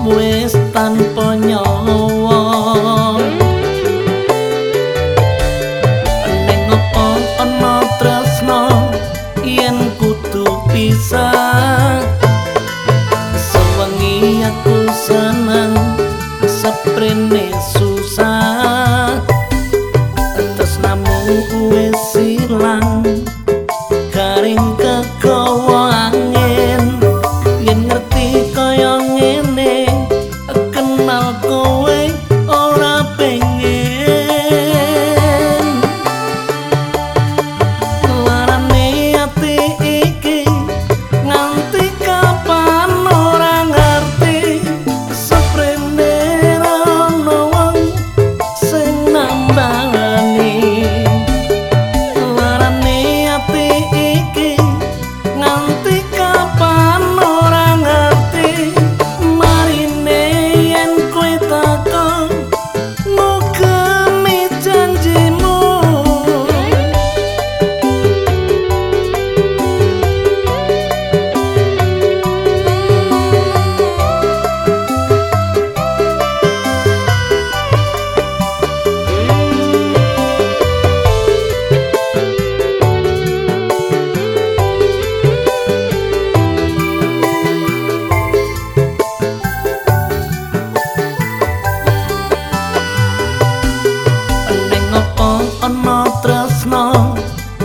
muestra.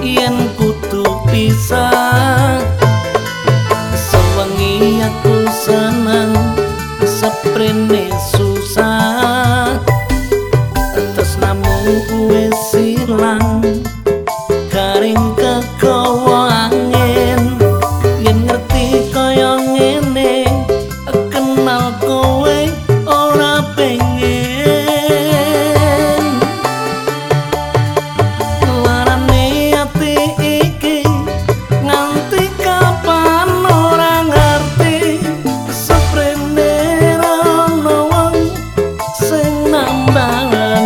Yen kudu pisah sewengi aku seneng seprene seprene